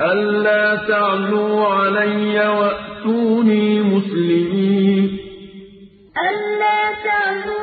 أَلَّا تَعْلُوا عَلَيَّ وَأْتُونِي مُسْلِمِينَ. أَلَّا تَعْلُوا